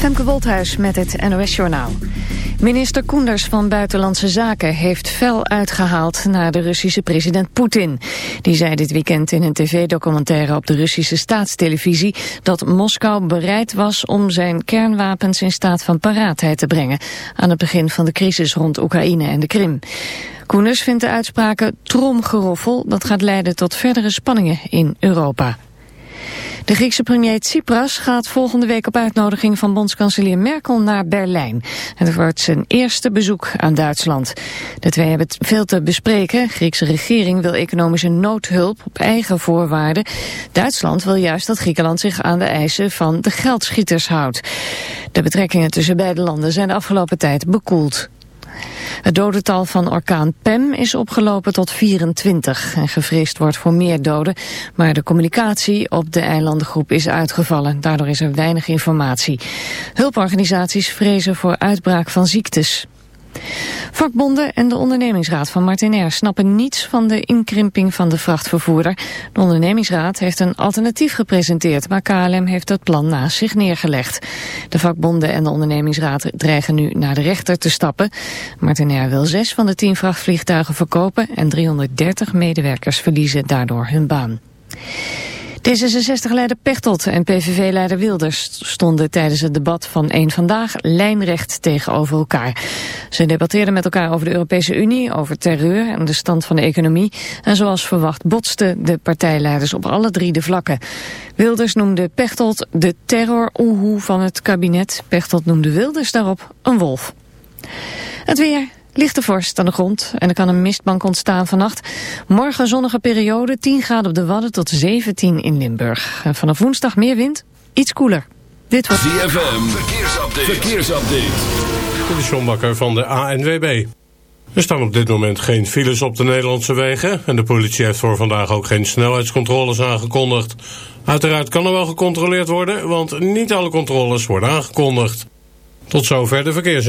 Femke Wolthuis met het NOS Journaal. Minister Koenders van Buitenlandse Zaken heeft fel uitgehaald naar de Russische president Poetin. Die zei dit weekend in een tv-documentaire op de Russische staatstelevisie dat Moskou bereid was om zijn kernwapens in staat van paraatheid te brengen aan het begin van de crisis rond Oekraïne en de Krim. Koenders vindt de uitspraken tromgeroffel dat gaat leiden tot verdere spanningen in Europa. De Griekse premier Tsipras gaat volgende week op uitnodiging van bondskanselier Merkel naar Berlijn. Het wordt zijn eerste bezoek aan Duitsland. De twee hebben veel te bespreken. De Griekse regering wil economische noodhulp op eigen voorwaarden. Duitsland wil juist dat Griekenland zich aan de eisen van de geldschieters houdt. De betrekkingen tussen beide landen zijn de afgelopen tijd bekoeld. Het dodental van orkaan Pem is opgelopen tot 24 en gevreesd wordt voor meer doden. Maar de communicatie op de eilandengroep is uitgevallen. Daardoor is er weinig informatie. Hulporganisaties vrezen voor uitbraak van ziektes. Vakbonden en de ondernemingsraad van Martinair snappen niets van de inkrimping van de vrachtvervoerder. De ondernemingsraad heeft een alternatief gepresenteerd, maar KLM heeft het plan naast zich neergelegd. De vakbonden en de ondernemingsraad dreigen nu naar de rechter te stappen. Martinair wil zes van de tien vrachtvliegtuigen verkopen en 330 medewerkers verliezen daardoor hun baan. D66-leider Pechtold en PVV-leider Wilders stonden tijdens het debat van één Vandaag lijnrecht tegenover elkaar. Ze debatteerden met elkaar over de Europese Unie, over terreur en de stand van de economie. En zoals verwacht botsten de partijleiders op alle drie de vlakken. Wilders noemde Pechtold de terror-oehoe van het kabinet. Pechtold noemde Wilders daarop een wolf. Het weer, Lichte vorst aan de grond en er kan een mistbank ontstaan vannacht. Morgen zonnige periode, 10 graden op de Wadden tot 17 in Limburg. En vanaf woensdag meer wind, iets koeler. Dit was ZFM, verkeersupdate. verkeersupdate. De Sjombakker van de ANWB. Er staan op dit moment geen files op de Nederlandse wegen... en de politie heeft voor vandaag ook geen snelheidscontroles aangekondigd. Uiteraard kan er wel gecontroleerd worden, want niet alle controles worden aangekondigd. Tot zover de verkeers.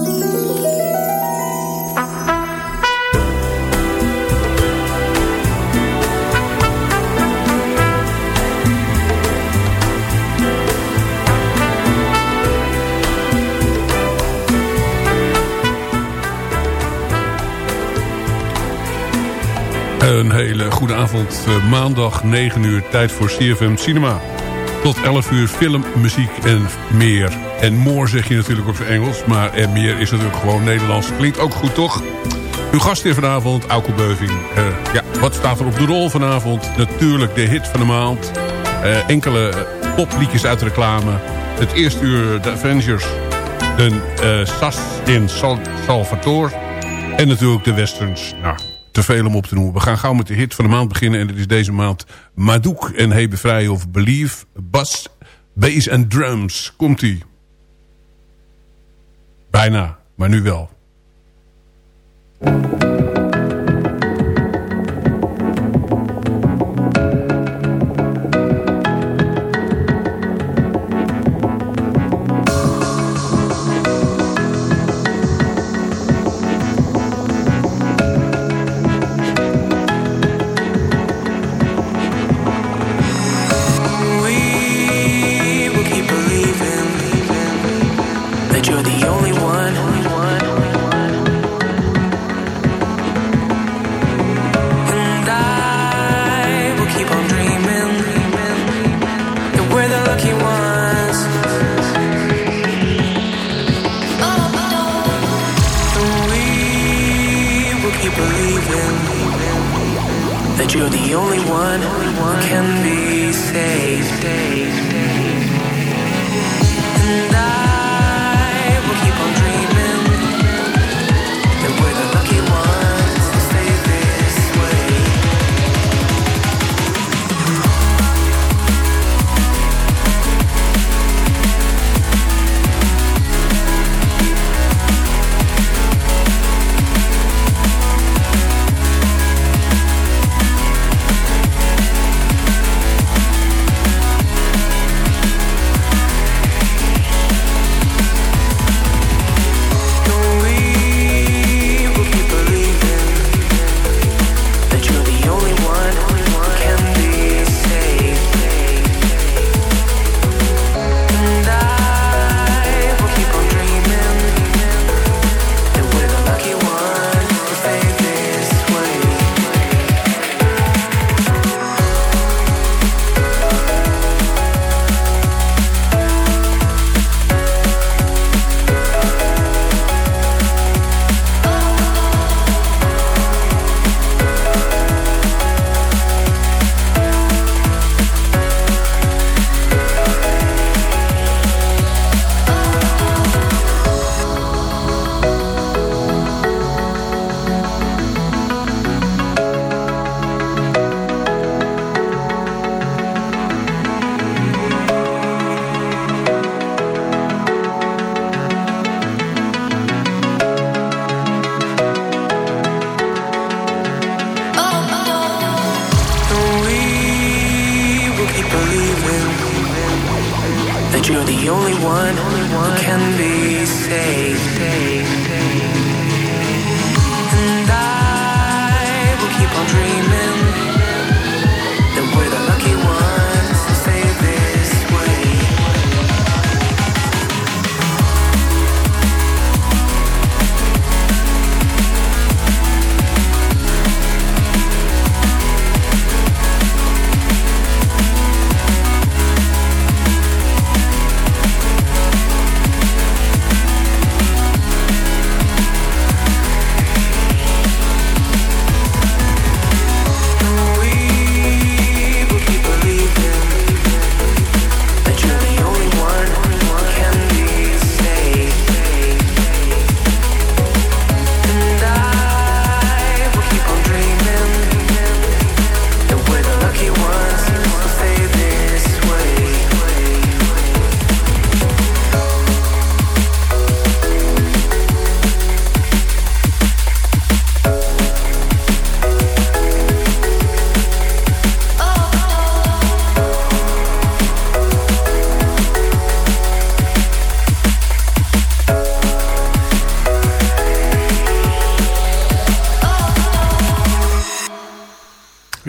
Een hele goede avond. Eh, maandag 9 uur tijd voor CFM Cinema. Tot 11 uur film, muziek en meer. En more zeg je natuurlijk op zijn Engels. Maar en meer is natuurlijk gewoon Nederlands. Klinkt ook goed toch? Uw gast hier vanavond, Auke Beuving. Uh, ja, wat staat er op de rol vanavond? Natuurlijk de hit van de maand. Enkele popliedjes uit reclame. Het eerste uur de Avengers. Een uh, Sas in Sal Salvatore. En natuurlijk de westerns. Nou, te veel om op te noemen. We gaan gauw met de hit van de maand beginnen. En dit is deze maand Madouk en Hey Bevrij of Believe. Bas, bass en drums. Komt-ie. Bijna, maar nu wel.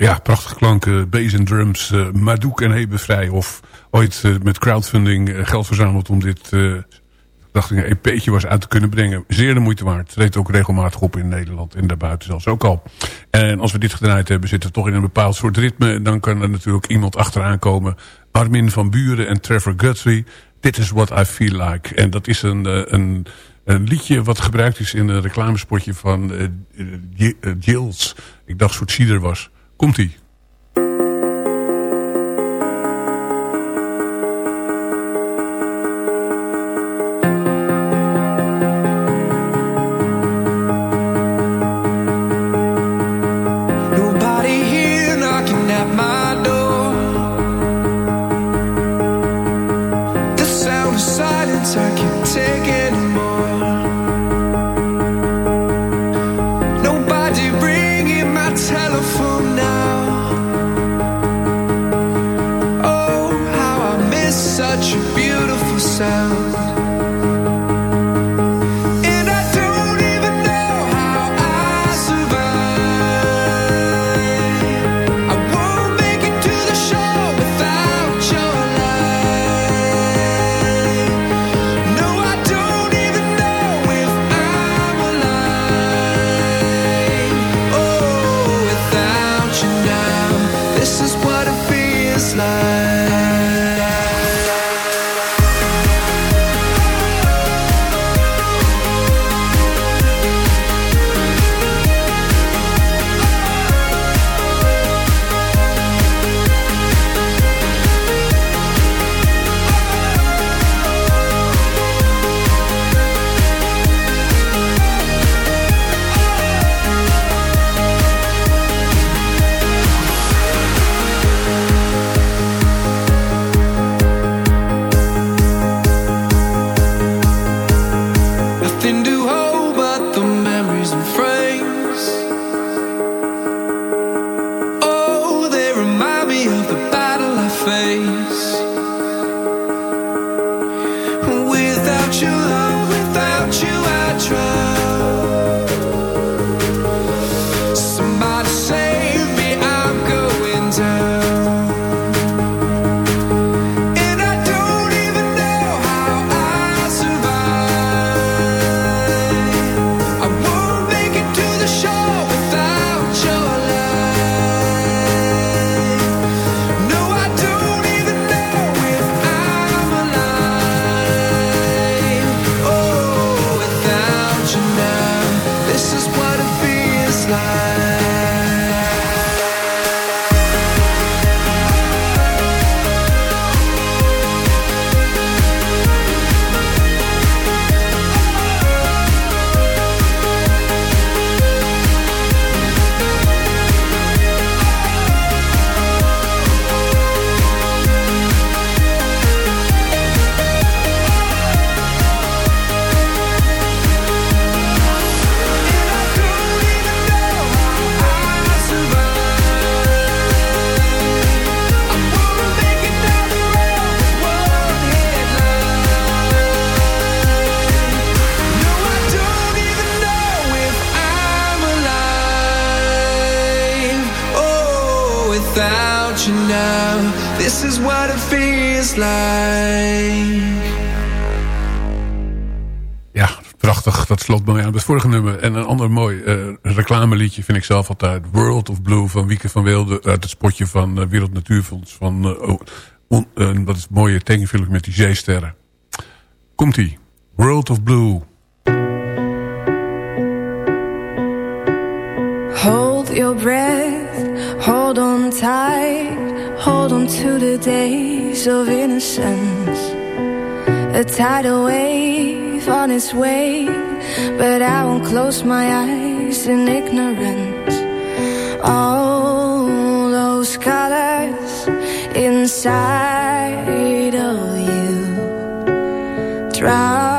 Ja, prachtige klanken, bass en drums, uh, Madouk en Hebevrij. Of ooit eh, met crowdfunding eh, geld verzameld om dit, dacht ik, een EP'tje was uit te kunnen brengen. Zeer de moeite waard. Treedt ook regelmatig op in Nederland en daarbuiten zelfs ook al. En als we dit gedraaid hebben, zitten we toch in een bepaald soort ritme. Dan kan er natuurlijk iemand achteraan komen. Armin van Buren en Trevor Guthrie. Dit is What I Feel Like. En dat is een, een, een liedje wat gebruikt is in een reclamespotje van Jills. Ik dacht soort cider was. Komt-ie. This is what it feels like. Ja, prachtig. Dat slot aan het vorige nummer. En een ander mooi uh, reclameliedje vind ik zelf altijd. World of Blue van Wieke van Weelde. Uit het spotje van uh, Wereld Natuurfonds. Van, uh, on, wat is mooie tekenfilm met die zeesterren. Komt-ie. World of Blue. Hold your breath, hold on tight, hold on to the days of innocence. A tidal wave on its way, but I won't close my eyes in ignorance. All those colors inside of you. Drown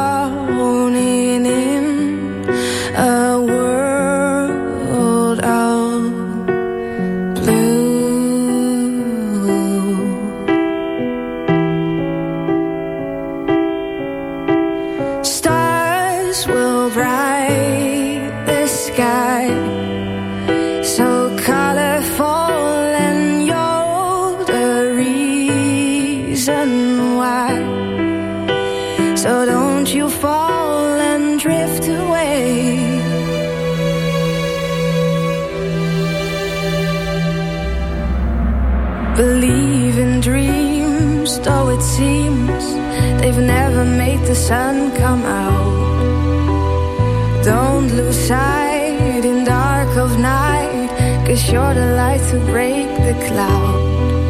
the sun come out. Don't lose sight in dark of night, cause you're the light to break the cloud.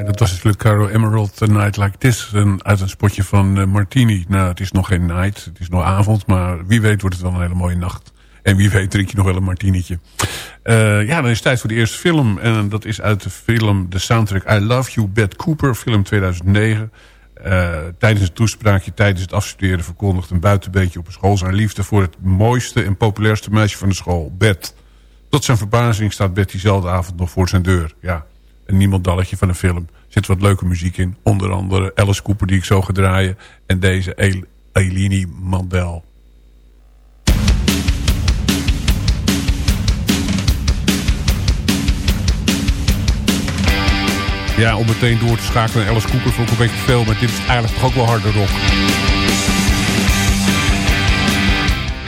En dat was natuurlijk Caro Emerald, A Night Like This. En uit een spotje van uh, Martini. Nou, het is nog geen night, het is nog avond. Maar wie weet wordt het wel een hele mooie nacht. En wie weet drink je nog wel een martinietje. Uh, ja, dan is het tijd voor de eerste film. En dat is uit de film, de soundtrack I Love You, Beth Cooper, film 2009. Uh, tijdens een toespraakje, tijdens het afstuderen... verkondigt een buitenbeetje op een school zijn liefde... voor het mooiste en populairste meisje van de school, Beth. Tot zijn verbazing staat Beth diezelfde avond nog voor zijn deur. Ja, een niemandalletje van een film. Er zit wat leuke muziek in. Onder andere Alice Cooper die ik zo ga draaien. En deze El Elini Mandel. Ja, om meteen door te schakelen naar Alice Cooper vond ik een beetje veel. Maar dit is eigenlijk toch ook wel harder rock.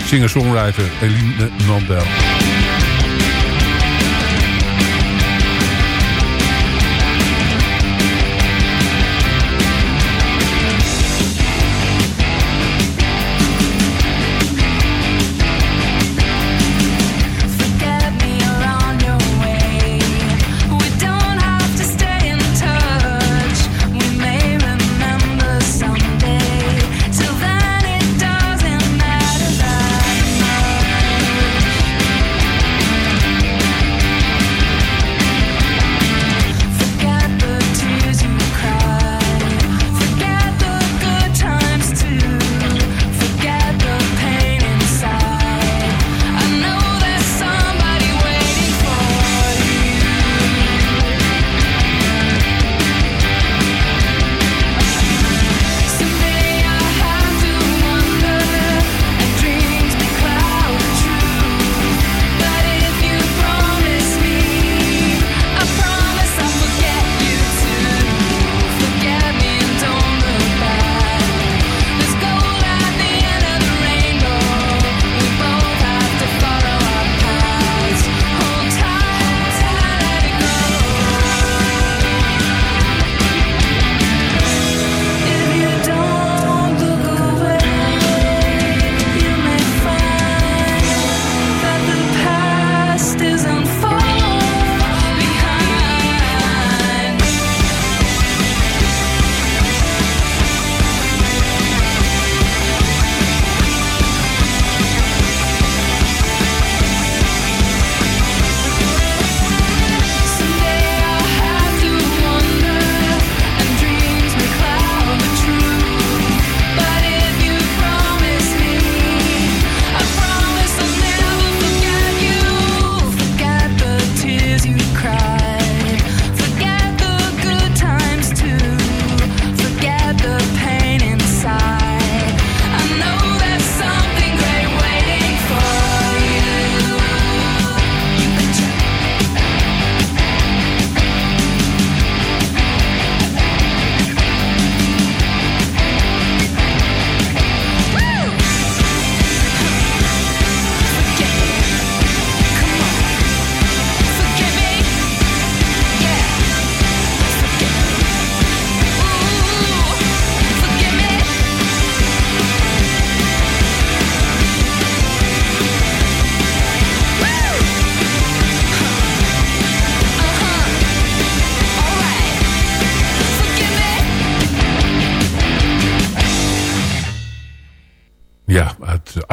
Singer-songwriter Eline Mandel.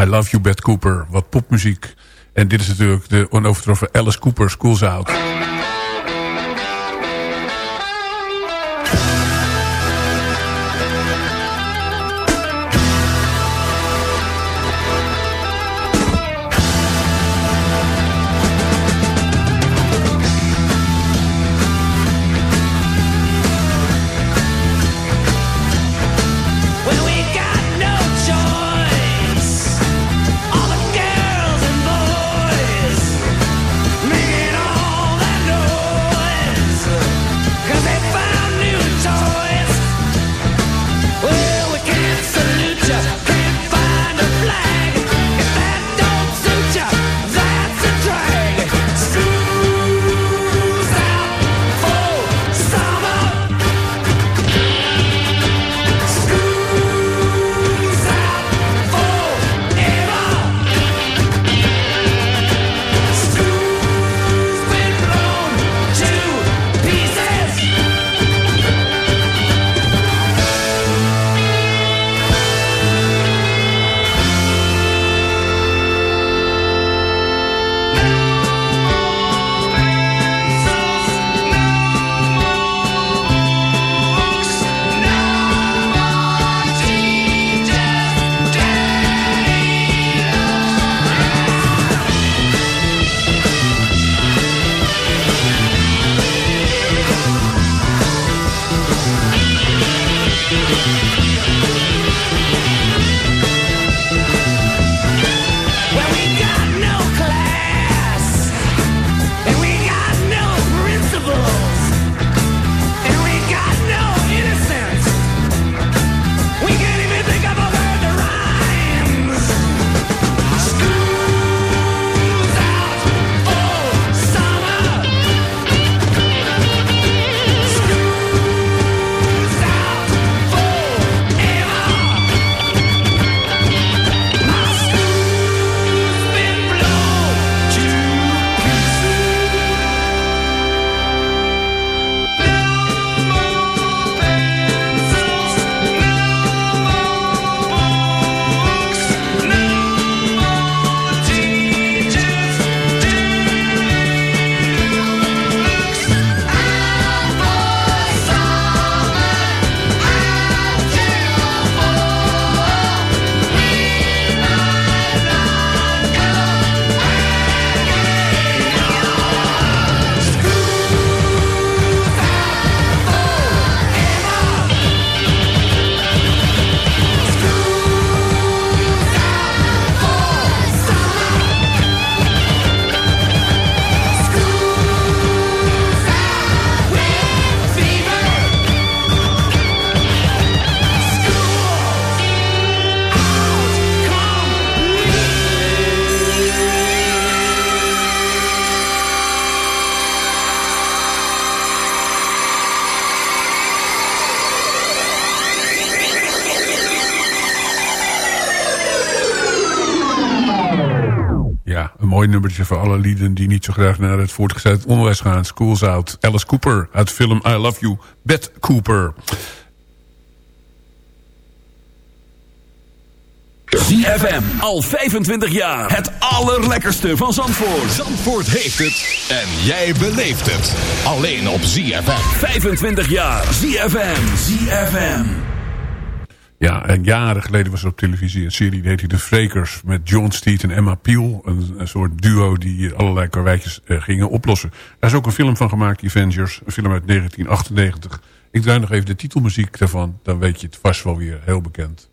I Love You, Beth Cooper. Wat popmuziek. En dit is natuurlijk de onovertroffen Alice Cooper Schools Out. Ja, een mooi nummertje voor alle lieden die niet zo graag naar het voortgezet onderwijs gaan. Schools Out. Alice Cooper uit film I Love You. Beth Cooper. ZFM, al 25 jaar. Het allerlekkerste van Zandvoort. Zandvoort heeft het en jij beleeft het. Alleen op ZFM. 25 jaar. ZFM. ZFM. Ja, en jaren geleden was er op televisie een serie die heette The Frakers... met John Steed en Emma Peel. Een, een soort duo die allerlei karweitjes uh, gingen oplossen. Daar is ook een film van gemaakt, Avengers. Een film uit 1998. Ik draai nog even de titelmuziek daarvan. Dan weet je het vast wel weer heel bekend.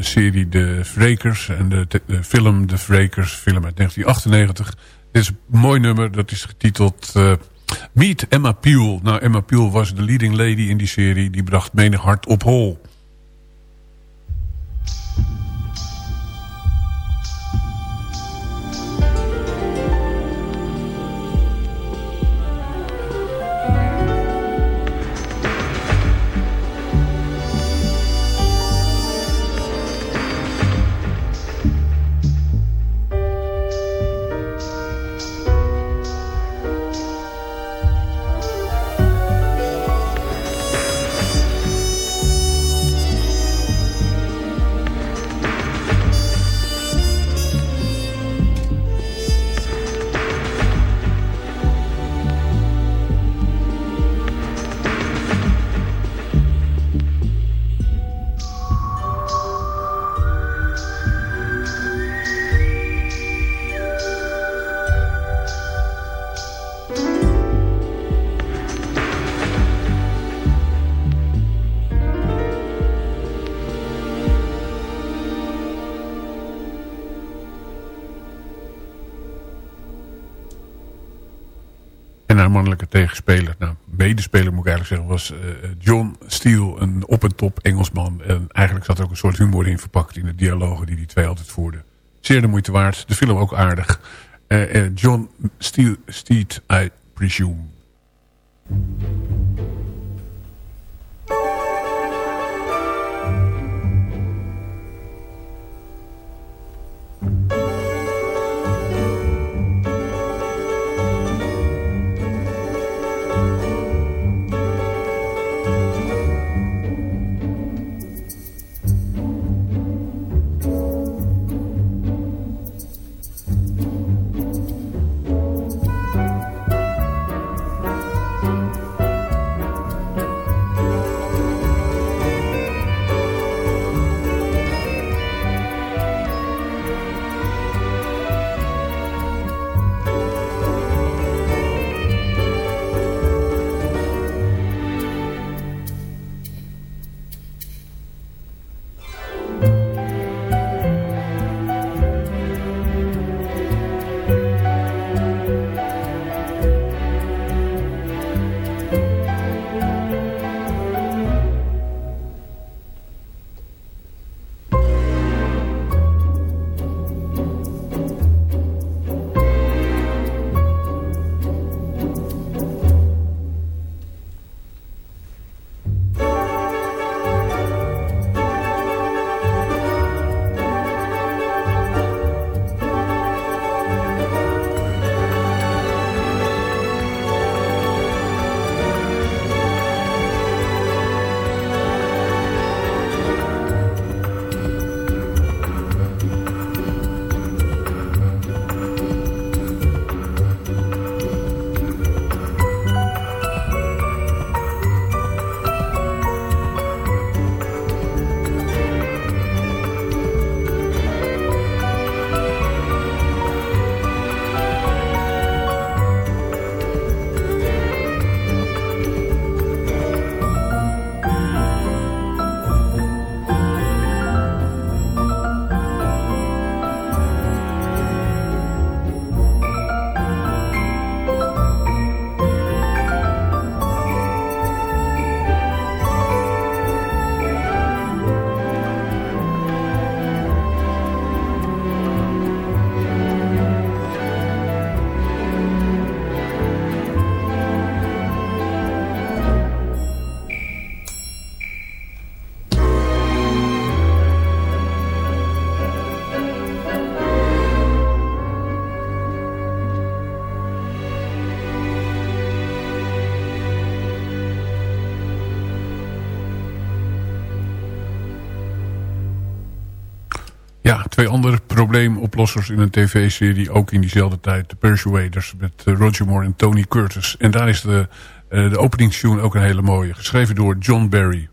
Serie De Vrekers en de, de, film De Vrekers, film uit 1998. Dit is een mooi nummer, dat is getiteld uh, Meet Emma Peel. Nou, Emma Peel was de leading lady in die serie, die bracht menig hart op hol. Tegenspeler, nou, medespeler moet ik eigenlijk zeggen, was uh, John Steele, een op en top Engelsman. En eigenlijk zat er ook een soort humor in verpakt in de dialogen die die twee altijd voerden. Zeer de moeite waard, de film ook aardig. Uh, uh, John Steele, Steed, I presume. Andere probleemoplossers in een tv-serie... ook in diezelfde tijd, de Persuaders... met eh, Roger Moore en Tony Curtis. En daar is de, uh, de openingstune ook een hele mooie. Geschreven door John Barry.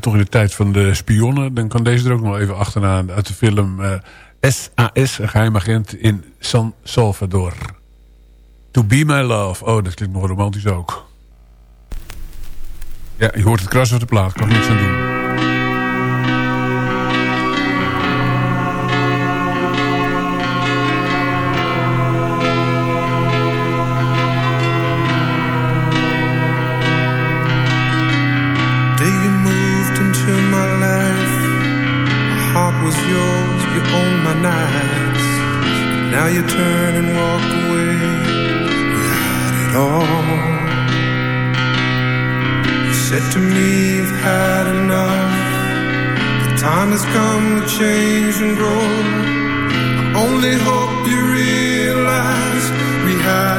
Toch in de tijd van de spionnen. Dan kan deze er ook nog even achteraan uit de film SAS, een geheimagent in San Salvador. To be my love. Oh, dat klinkt nog romantisch ook. Ja, je hoort het kras op de plaat. Kan niks aan doen. Time has come to change and grow. I only hope you realize we had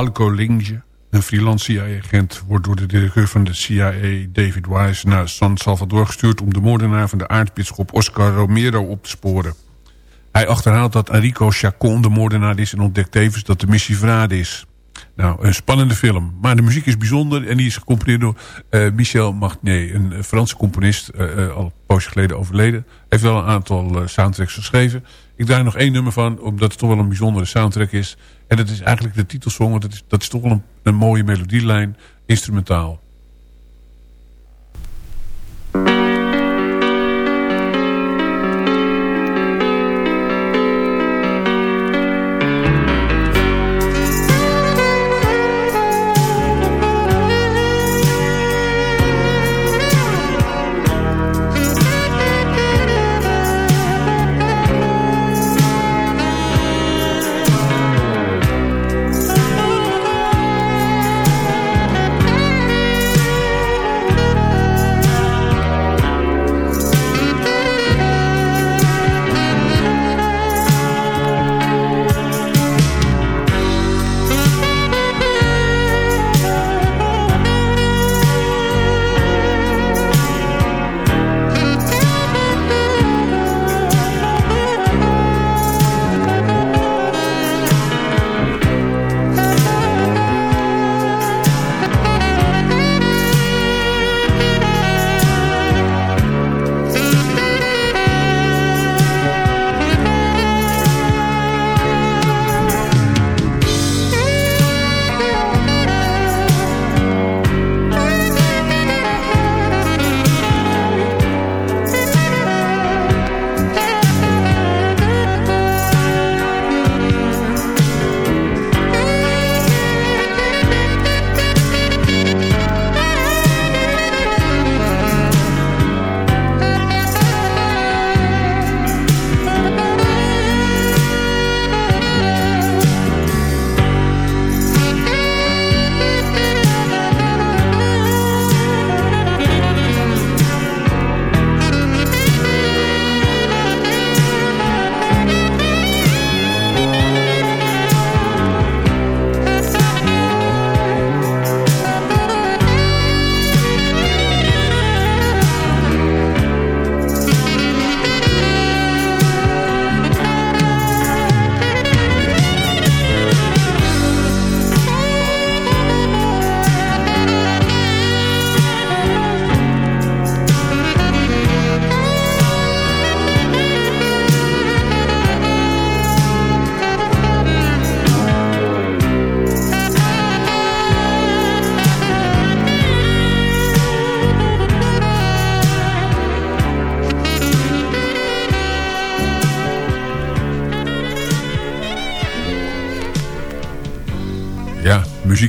Malco Linge, een freelance CIA-agent... wordt door de directeur van de CIA, David Wise... naar San Salvador gestuurd om de moordenaar van de aartsbisschop Oscar Romero op te sporen. Hij achterhaalt dat Enrico Chacon de moordenaar is... en ontdekt tevens dat de missie verraden is. Nou, een spannende film. Maar de muziek is bijzonder en die is gecomponeerd door uh, Michel Magnier. Een Franse componist, uh, uh, al een poosje geleden overleden. Heeft wel een aantal soundtracks geschreven. Ik draai nog één nummer van, omdat het toch wel een bijzondere soundtrack is. En dat is eigenlijk de titelsong, dat is, dat is toch wel een, een mooie melodielijn, instrumentaal.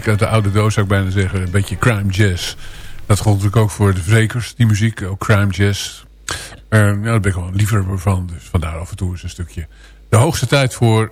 Uit de oude doos zou ik bijna zeggen. Een beetje crime jazz. Dat gold natuurlijk ook voor de verzekers, die muziek. Ook crime jazz. Uh, ja, daar ben ik wel liever van. Dus vandaar af en toe eens een stukje. De hoogste tijd voor...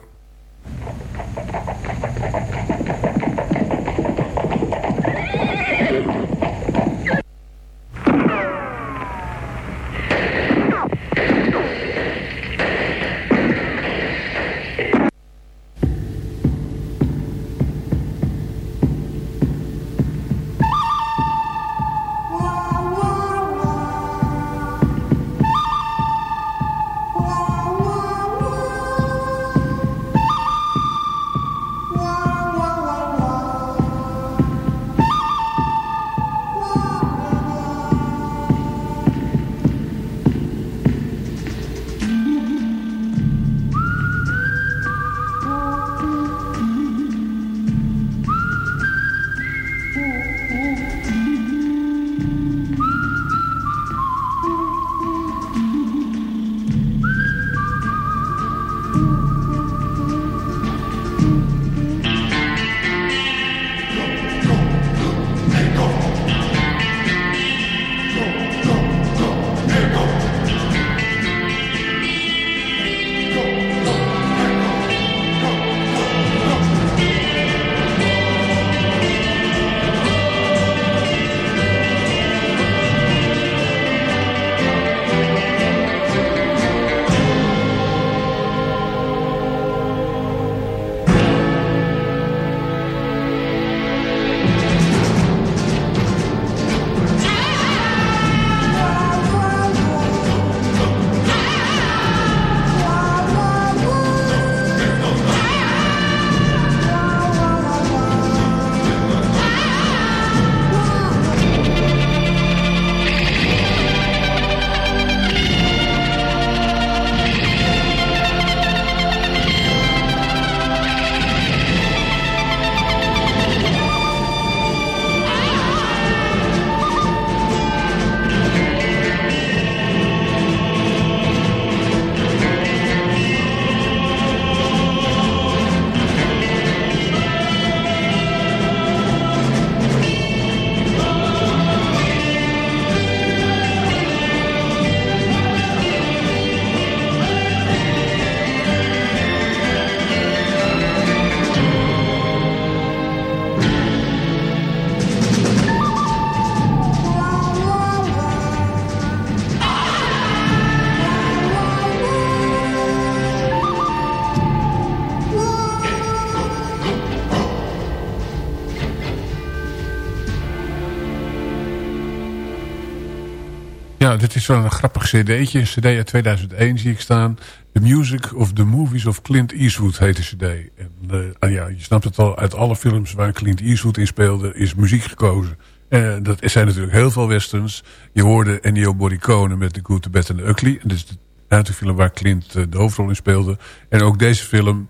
Ja, dit is wel een grappig cd'tje. Een cd uit 2001 zie ik staan. The Music of the Movies of Clint Eastwood heet de cd. En uh, ja, je snapt het al, uit alle films waar Clint Eastwood in speelde... is muziek gekozen. Uh, dat zijn natuurlijk heel veel westerns. Je hoorde Ennio Morricone met The Good, The Bad and The Ugly. Dat is de film waar Clint uh, de hoofdrol in speelde. En ook deze film,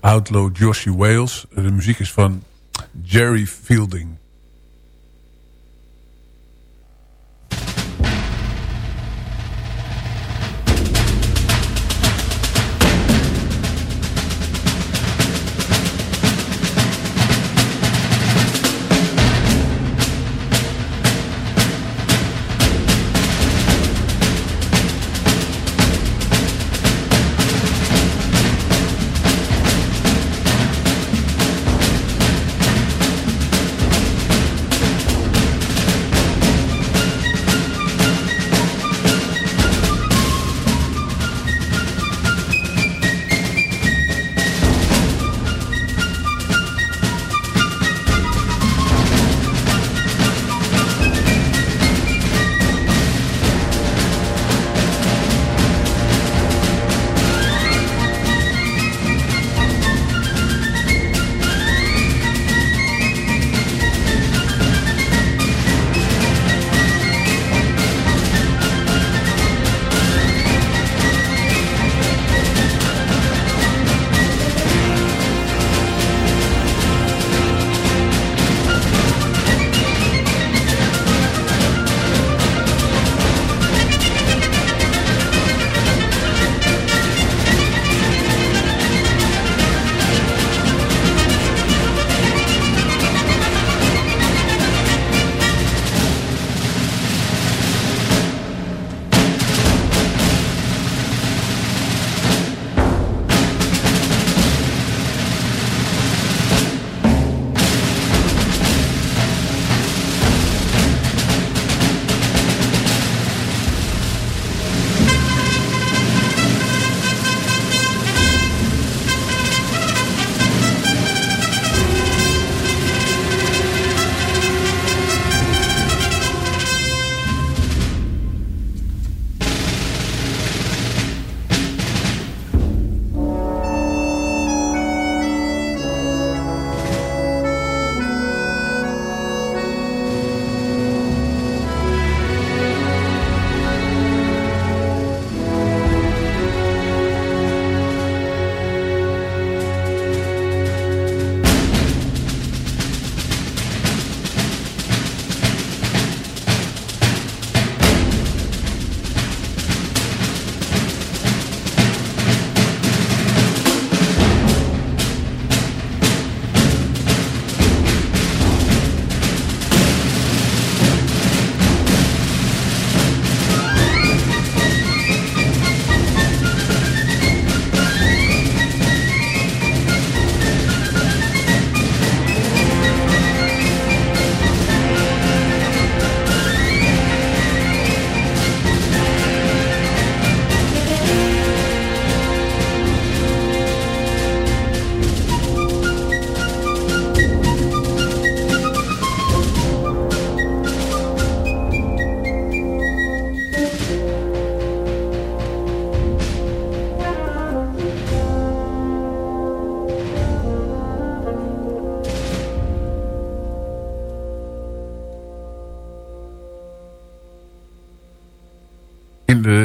Outlaw Josie Wales. de muziek is van Jerry Fielding.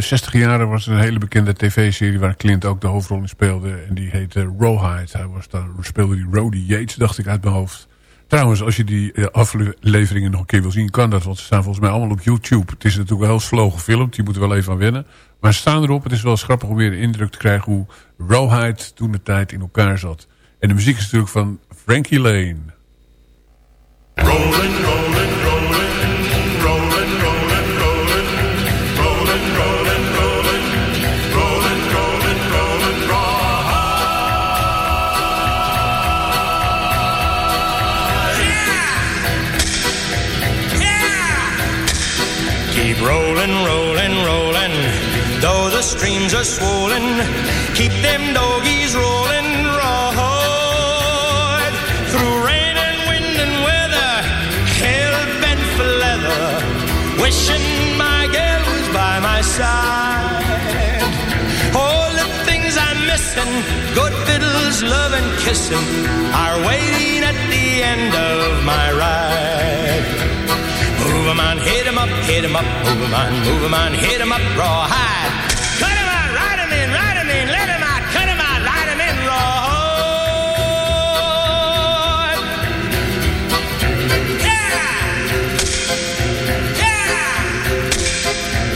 60 jaren was er een hele bekende tv-serie... waar Clint ook de hoofdrol in speelde. En die heette Rawhide. Hij was daar, speelde die Rody Yates, dacht ik, uit mijn hoofd. Trouwens, als je die uh, afleveringen nog een keer wil zien, kan dat. Want ze staan volgens mij allemaal op YouTube. Het is natuurlijk wel heel slow gefilmd. Je moet er wel even aan wennen. Maar staan erop. Het is wel grappig om weer de indruk te krijgen... hoe Rawhide toen de tijd in elkaar zat. En de muziek is natuurlijk van Frankie Lane. Rolling, rolling. Though the streams are swollen, keep them doggies rolling, right. Through rain and wind and weather, hell bent for leather, wishing my gal side. Oh, All the things I'm missing, good fiddles, love and kissing, are waiting at the end of my ride. Move 'em on, hit 'em up, hit 'em up, move 'em on, move 'em on, hit 'em up, raw rawhide. Cut 'em out, ride 'em in, ride 'em in, let 'em out, cut 'em out, ride 'em in, rawhide.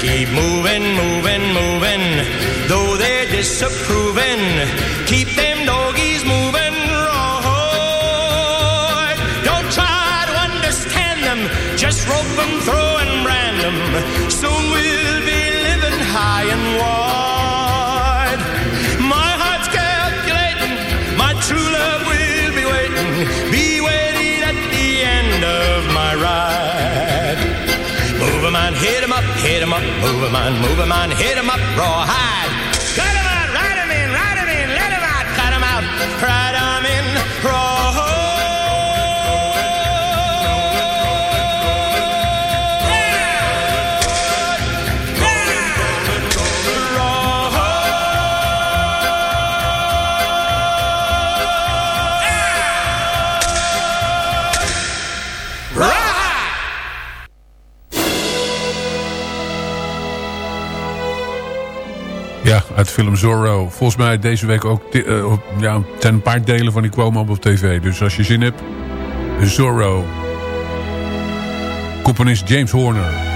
Keep moving, moving, moving. Though they're disapproving, hit 'em up, move 'em on, move 'em on, hit 'em up, rawhide. Uit film Zorro. Volgens mij deze week ook... eh, ja, een paar delen van die kwamen op op tv. Dus als je zin hebt... Zorro. Componist James Horner.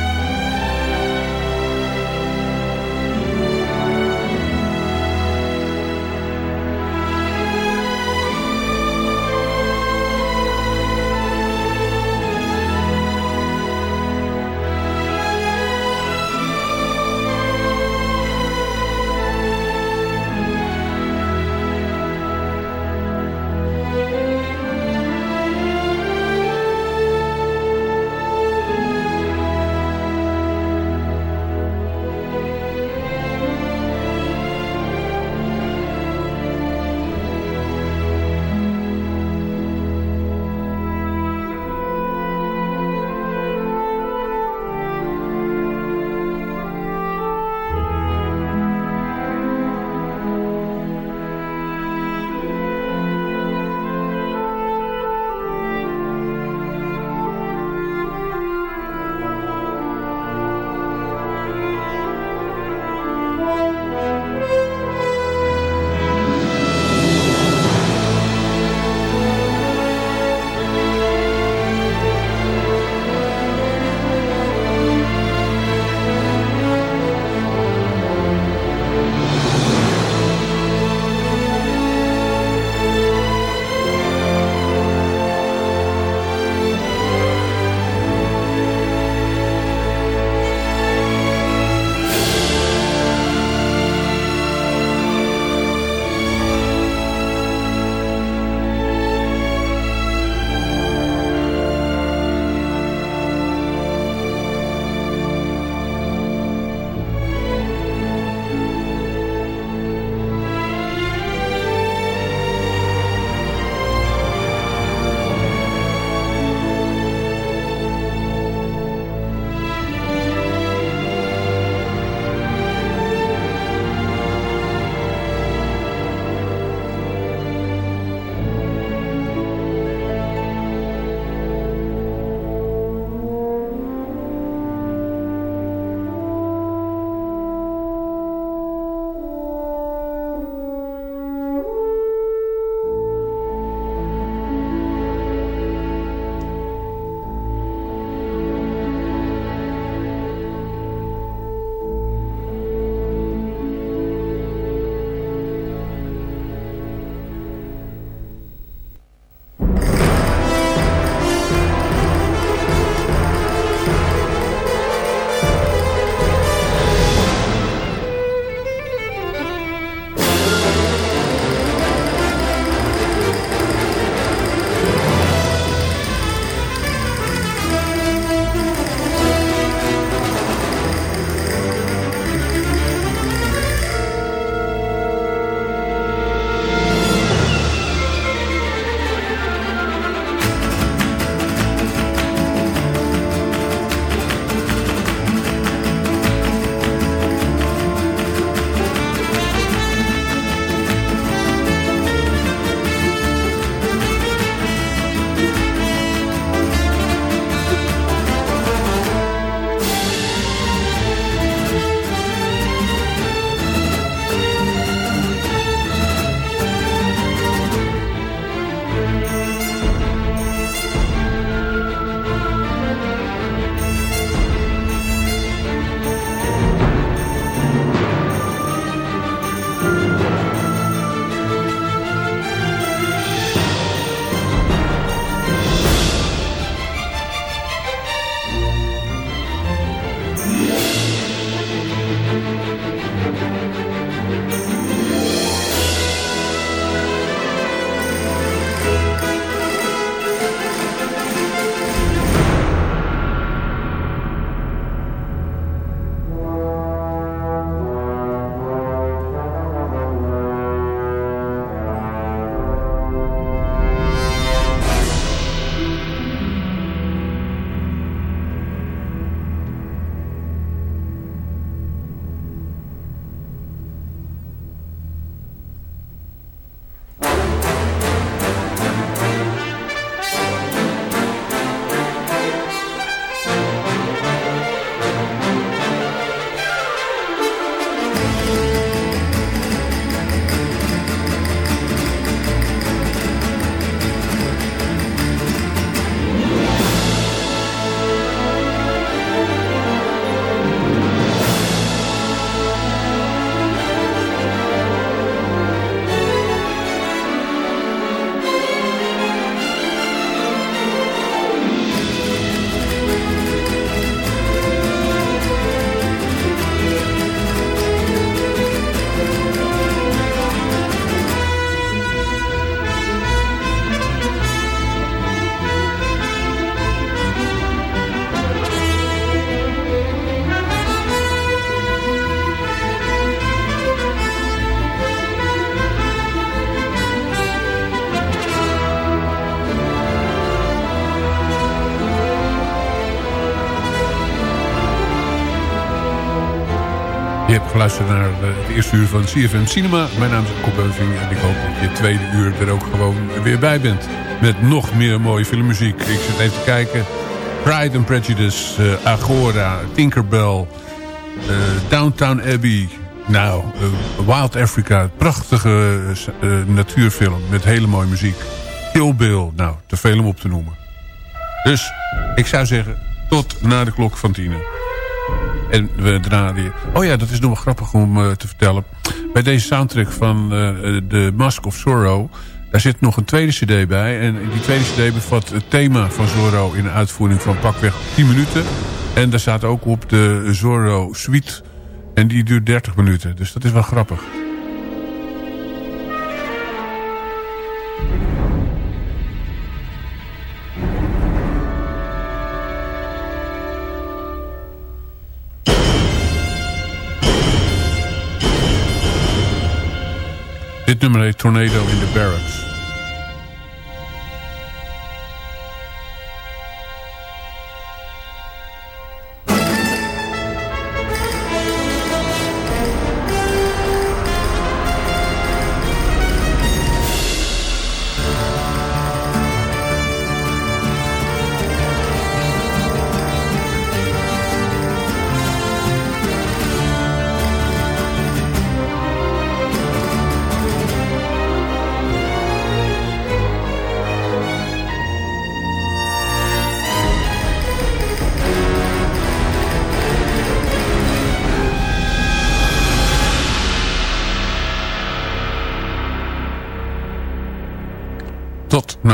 Luistert naar eh, het eerste uur van CFM Cinema. Mijn naam is Beuving en ik hoop dat je tweede uur er ook gewoon weer bij bent. Met nog meer mooie filmmuziek. Ik zit even te kijken. Pride and Prejudice, uh, Agora, Tinkerbell, uh, Downtown Abbey... Nou, Wild Africa, prachtige natuurfilm met hele mooie muziek. Kill Bill, nou, te veel om op te noemen. Dus ik zou zeggen, tot na de klok van tien. En we draaien... Oh ja, dat is nog wel grappig om uh, te vertellen. Bij deze soundtrack van uh, The Mask of Zorro... daar zit nog een tweede cd bij. En die tweede cd bevat het thema van Zorro... in een uitvoering van pakweg 10 minuten. En daar staat ook op de Zorro Suite... En die duurt 30 minuten, dus dat is wel grappig. Dit nummer heet Tornado in the Barracks.